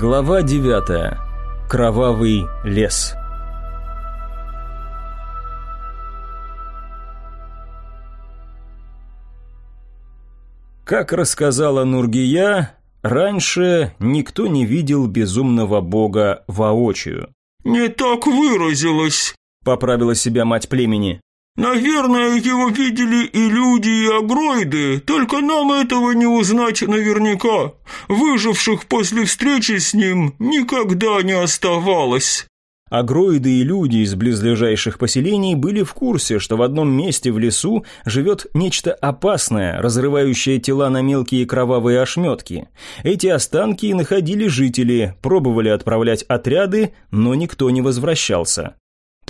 Глава 9. Кровавый лес. Как рассказала Нургия, раньше никто не видел безумного бога воочию. «Не так выразилась», — поправила себя мать племени. Наверное, его видели и люди, и агроиды, только нам этого не узнать наверняка. Выживших после встречи с ним никогда не оставалось. Агроиды и люди из близлежащих поселений были в курсе, что в одном месте в лесу живет нечто опасное, разрывающее тела на мелкие кровавые ошметки. Эти останки находили жители, пробовали отправлять отряды, но никто не возвращался.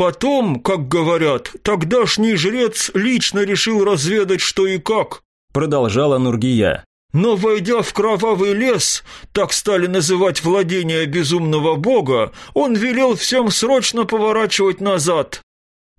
Потом, как говорят, тогдашний жрец лично решил разведать, что и как», — продолжала Нургия. «Но, войдя в кровавый лес, так стали называть владение безумного бога, он велел всем срочно поворачивать назад».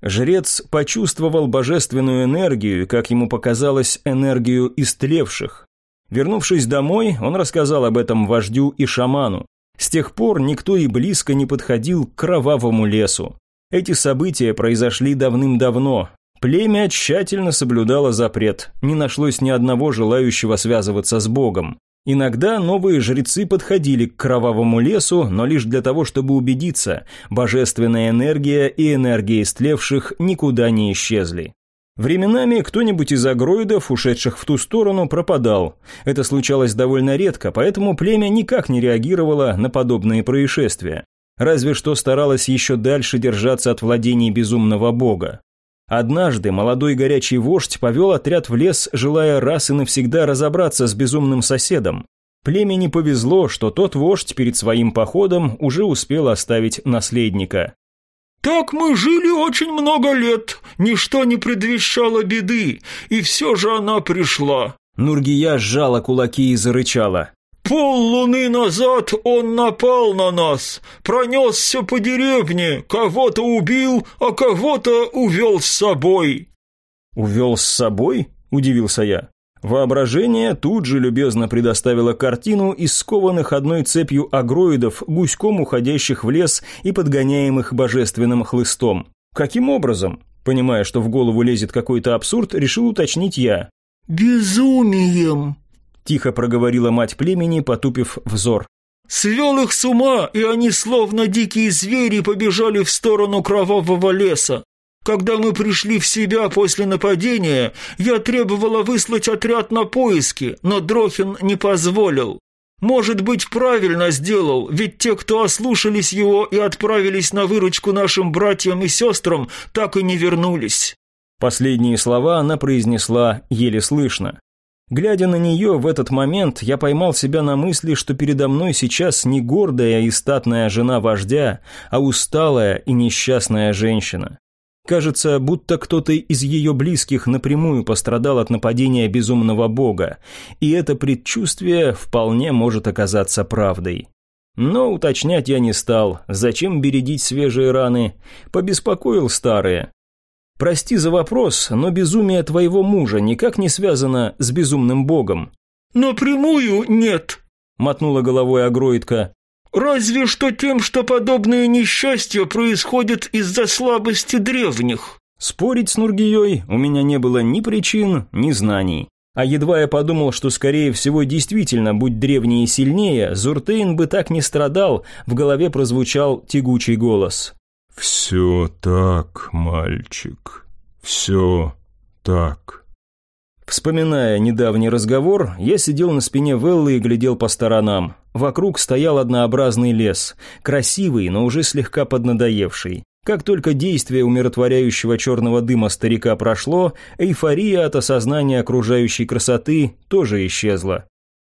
Жрец почувствовал божественную энергию, как ему показалось, энергию истлевших. Вернувшись домой, он рассказал об этом вождю и шаману. С тех пор никто и близко не подходил к кровавому лесу. Эти события произошли давным-давно. Племя тщательно соблюдало запрет, не нашлось ни одного желающего связываться с Богом. Иногда новые жрецы подходили к кровавому лесу, но лишь для того, чтобы убедиться, божественная энергия и энергия истлевших никуда не исчезли. Временами кто-нибудь из агроидов, ушедших в ту сторону, пропадал. Это случалось довольно редко, поэтому племя никак не реагировало на подобные происшествия разве что старалась еще дальше держаться от владений безумного бога. Однажды молодой горячий вождь повел отряд в лес, желая раз и навсегда разобраться с безумным соседом. Племени повезло, что тот вождь перед своим походом уже успел оставить наследника. «Так мы жили очень много лет, ничто не предвещало беды, и все же она пришла». Нургия сжала кулаки и зарычала. Поллуны назад он напал на нас, пронесся по деревне, кого-то убил, а кого-то увел с собой». «Увел с собой?» – удивился я. Воображение тут же любезно предоставило картину из скованных одной цепью агроидов, гуськом уходящих в лес и подгоняемых божественным хлыстом. Каким образом? Понимая, что в голову лезет какой-то абсурд, решил уточнить я. «Безумием», – тихо проговорила мать племени, потупив взор. «Свел их с ума, и они, словно дикие звери, побежали в сторону кровавого леса. Когда мы пришли в себя после нападения, я требовала выслать отряд на поиски, но Дрохин не позволил. Может быть, правильно сделал, ведь те, кто ослушались его и отправились на выручку нашим братьям и сестрам, так и не вернулись». Последние слова она произнесла еле слышно. Глядя на нее в этот момент, я поймал себя на мысли, что передо мной сейчас не гордая и статная жена вождя, а усталая и несчастная женщина. Кажется, будто кто-то из ее близких напрямую пострадал от нападения безумного бога, и это предчувствие вполне может оказаться правдой. Но уточнять я не стал, зачем бередить свежие раны, побеспокоил старые, Прости за вопрос, но безумие твоего мужа никак не связано с безумным богом». «Напрямую нет», — мотнула головой агроидка. «Разве что тем, что подобные несчастья происходят из-за слабости древних». Спорить с Нургией у меня не было ни причин, ни знаний. А едва я подумал, что, скорее всего, действительно, будь древние сильнее, Зуртейн бы так не страдал, в голове прозвучал тягучий голос. «Все так, мальчик, все так». Вспоминая недавний разговор, я сидел на спине Веллы и глядел по сторонам. Вокруг стоял однообразный лес, красивый, но уже слегка поднадоевший. Как только действие умиротворяющего черного дыма старика прошло, эйфория от осознания окружающей красоты тоже исчезла.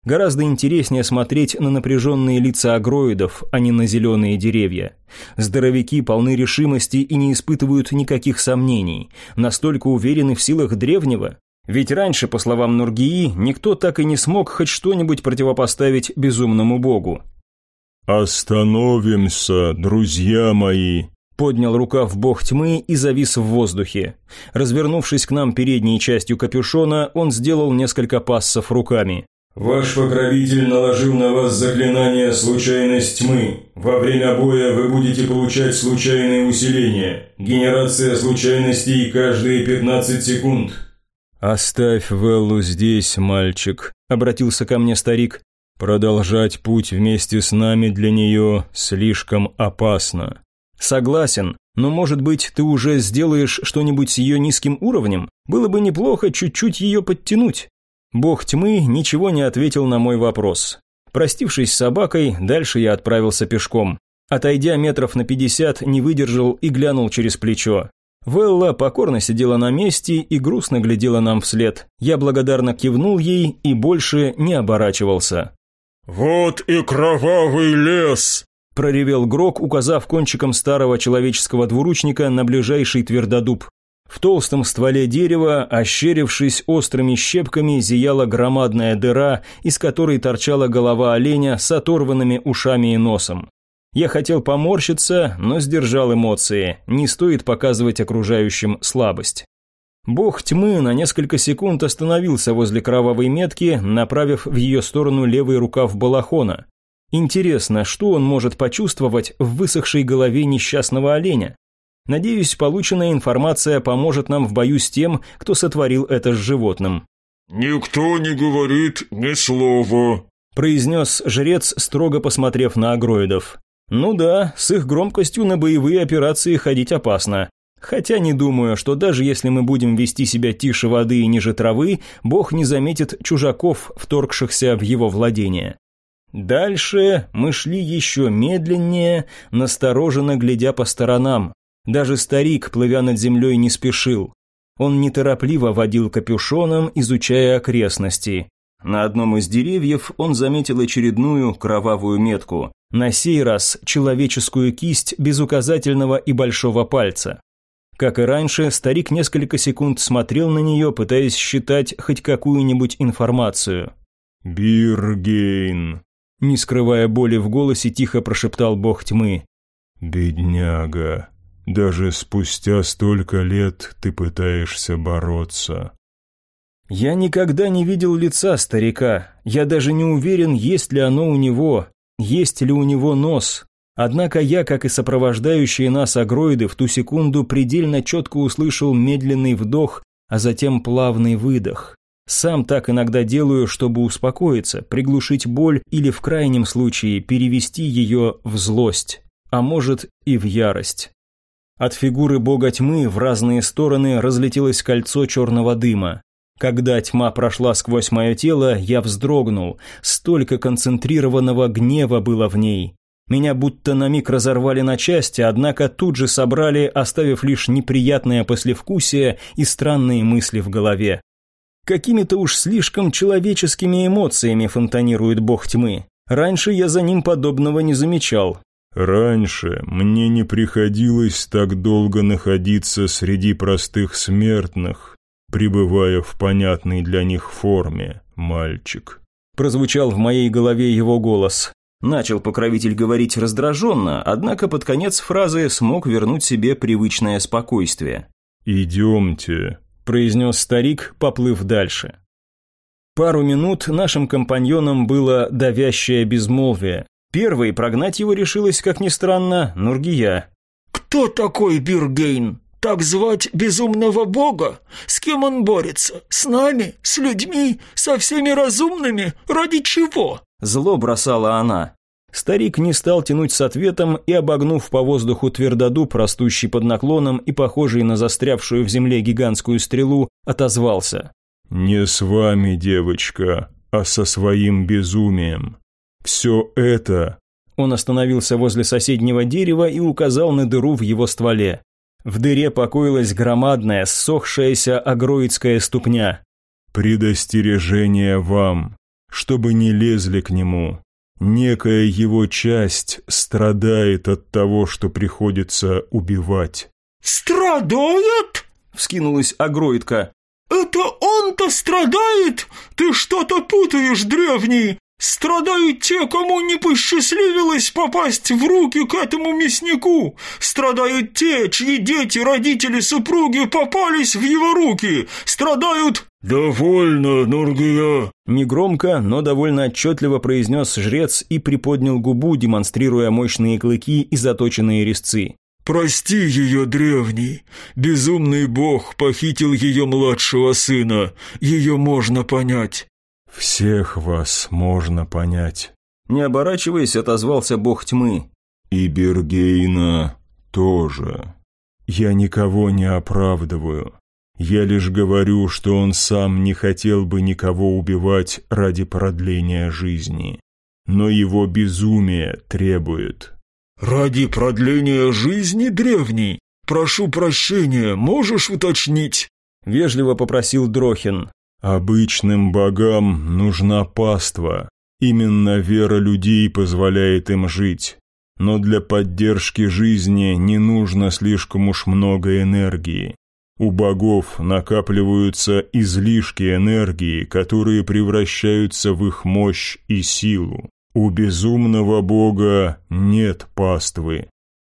Гораздо интереснее смотреть на напряженные лица агроидов, а не на зеленые деревья. Здоровяки полны решимости и не испытывают никаких сомнений, настолько уверены в силах древнего. Ведь раньше, по словам Нургии, никто так и не смог хоть что-нибудь противопоставить безумному богу. «Остановимся, друзья мои!» Поднял рукав бог тьмы и завис в воздухе. Развернувшись к нам передней частью капюшона, он сделал несколько пассов руками. Ваш покровитель наложил на вас заклинание «Случайность тьмы». Во время боя вы будете получать случайные усиления. Генерация случайностей каждые 15 секунд. «Оставь Веллу здесь, мальчик», — обратился ко мне старик. «Продолжать путь вместе с нами для нее слишком опасно». «Согласен, но, может быть, ты уже сделаешь что-нибудь с ее низким уровнем? Было бы неплохо чуть-чуть ее подтянуть». Бог тьмы ничего не ответил на мой вопрос. Простившись с собакой, дальше я отправился пешком. Отойдя метров на пятьдесят, не выдержал и глянул через плечо. Велла покорно сидела на месте и грустно глядела нам вслед. Я благодарно кивнул ей и больше не оборачивался. «Вот и кровавый лес!» – проревел Грок, указав кончиком старого человеческого двуручника на ближайший твердодуб. В толстом стволе дерева, ощерившись острыми щепками, зияла громадная дыра, из которой торчала голова оленя с оторванными ушами и носом. Я хотел поморщиться, но сдержал эмоции, не стоит показывать окружающим слабость. Бог тьмы на несколько секунд остановился возле кровавой метки, направив в ее сторону левый рукав балахона. Интересно, что он может почувствовать в высохшей голове несчастного оленя? Надеюсь, полученная информация поможет нам в бою с тем, кто сотворил это с животным. «Никто не говорит ни слова», – произнес жрец, строго посмотрев на агроидов. «Ну да, с их громкостью на боевые операции ходить опасно. Хотя не думаю, что даже если мы будем вести себя тише воды и ниже травы, Бог не заметит чужаков, вторгшихся в его владение». Дальше мы шли еще медленнее, настороженно глядя по сторонам. Даже старик, плывя над землей, не спешил. Он неторопливо водил капюшоном, изучая окрестности. На одном из деревьев он заметил очередную кровавую метку. На сей раз человеческую кисть без указательного и большого пальца. Как и раньше, старик несколько секунд смотрел на нее, пытаясь считать хоть какую-нибудь информацию. «Биргейн», — не скрывая боли в голосе, тихо прошептал бог тьмы. «Бедняга». Даже спустя столько лет ты пытаешься бороться. Я никогда не видел лица старика. Я даже не уверен, есть ли оно у него, есть ли у него нос. Однако я, как и сопровождающие нас агроиды, в ту секунду предельно четко услышал медленный вдох, а затем плавный выдох. Сам так иногда делаю, чтобы успокоиться, приглушить боль или в крайнем случае перевести ее в злость, а может и в ярость. От фигуры бога тьмы в разные стороны разлетелось кольцо черного дыма. Когда тьма прошла сквозь мое тело, я вздрогнул. Столько концентрированного гнева было в ней. Меня будто на миг разорвали на части, однако тут же собрали, оставив лишь неприятное послевкусие и странные мысли в голове. Какими-то уж слишком человеческими эмоциями фонтанирует бог тьмы. Раньше я за ним подобного не замечал. Раньше мне не приходилось так долго находиться среди простых смертных, пребывая в понятной для них форме, мальчик. Прозвучал в моей голове его голос. Начал покровитель говорить раздраженно, однако под конец фразы смог вернуть себе привычное спокойствие. «Идемте», – произнес старик, поплыв дальше. Пару минут нашим компаньонам было давящее безмолвие, Первой прогнать его решилась, как ни странно, Нургия. «Кто такой Биргейн? Так звать безумного бога? С кем он борется? С нами? С людьми? Со всеми разумными? Ради чего?» Зло бросала она. Старик не стал тянуть с ответом и, обогнув по воздуху твердодуб, растущий под наклоном и похожий на застрявшую в земле гигантскую стрелу, отозвался. «Не с вами, девочка, а со своим безумием. Все это...» Он остановился возле соседнего дерева и указал на дыру в его стволе. В дыре покоилась громадная, ссохшаяся агроидская ступня. «Предостережение вам, чтобы не лезли к нему. Некая его часть страдает от того, что приходится убивать». «Страдает?» — вскинулась агроидка. «Это он-то страдает? Ты что-то путаешь, древний. Страдают те, кому не посчастливилось попасть в руки к этому мяснику. Страдают те, чьи дети, родители, супруги попались в его руки. Страдают... «Довольно, Нургия!» Негромко, но довольно отчетливо произнес жрец и приподнял губу, демонстрируя мощные клыки и заточенные резцы. «Прости ее, древний. Безумный бог похитил ее младшего сына. Ее можно понять. «Всех вас можно понять». Не оборачиваясь, отозвался бог тьмы. «И Бергейна тоже. Я никого не оправдываю. Я лишь говорю, что он сам не хотел бы никого убивать ради продления жизни. Но его безумие требует». «Ради продления жизни, древний? Прошу прощения, можешь уточнить?» Вежливо попросил Дрохин. Обычным богам нужна паства. Именно вера людей позволяет им жить. Но для поддержки жизни не нужно слишком уж много энергии. У богов накапливаются излишки энергии, которые превращаются в их мощь и силу. У безумного бога нет паствы.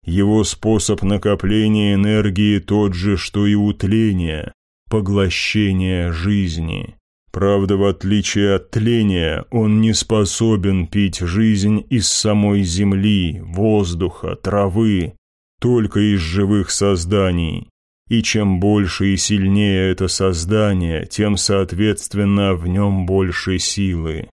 Его способ накопления энергии тот же, что и у тления, поглощения жизни. Правда, в отличие от тления, он не способен пить жизнь из самой земли, воздуха, травы, только из живых созданий. И чем больше и сильнее это создание, тем, соответственно, в нем больше силы.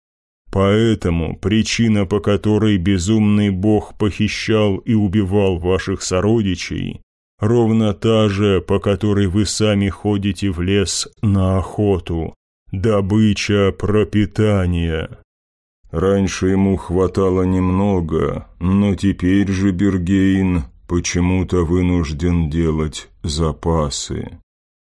Поэтому причина, по которой безумный бог похищал и убивал ваших сородичей, Ровно та же, по которой вы сами ходите в лес на охоту. Добыча пропитания. Раньше ему хватало немного, но теперь же Бергейн почему-то вынужден делать запасы.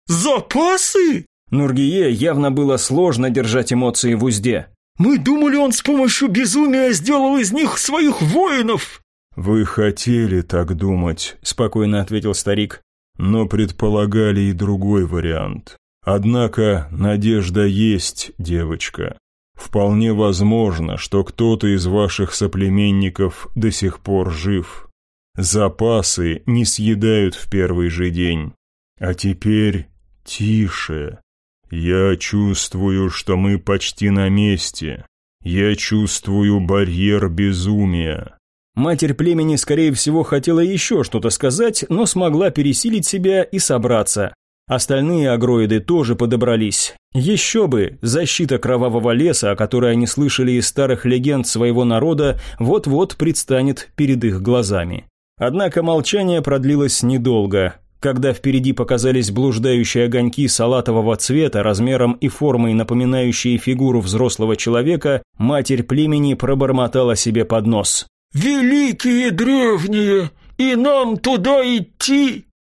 «Запасы?» Нургие явно было сложно держать эмоции в узде. «Мы думали, он с помощью безумия сделал из них своих воинов!» «Вы хотели так думать», – спокойно ответил старик, «но предполагали и другой вариант. Однако надежда есть, девочка. Вполне возможно, что кто-то из ваших соплеменников до сих пор жив. Запасы не съедают в первый же день. А теперь тише. Я чувствую, что мы почти на месте. Я чувствую барьер безумия. Матерь племени, скорее всего, хотела еще что-то сказать, но смогла пересилить себя и собраться. Остальные агроиды тоже подобрались. Еще бы, защита кровавого леса, о которой они слышали из старых легенд своего народа, вот-вот предстанет перед их глазами. Однако молчание продлилось недолго. Когда впереди показались блуждающие огоньки салатового цвета, размером и формой напоминающие фигуру взрослого человека, матерь племени пробормотала себе под нос. «Великие древние, и нам туда идти!»